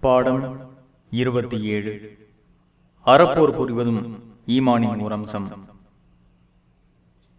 பாடம் இருபத்தி ஏழு. அறப்போர் புரிவதும் ஈமானின் ஒரு அம்சம்.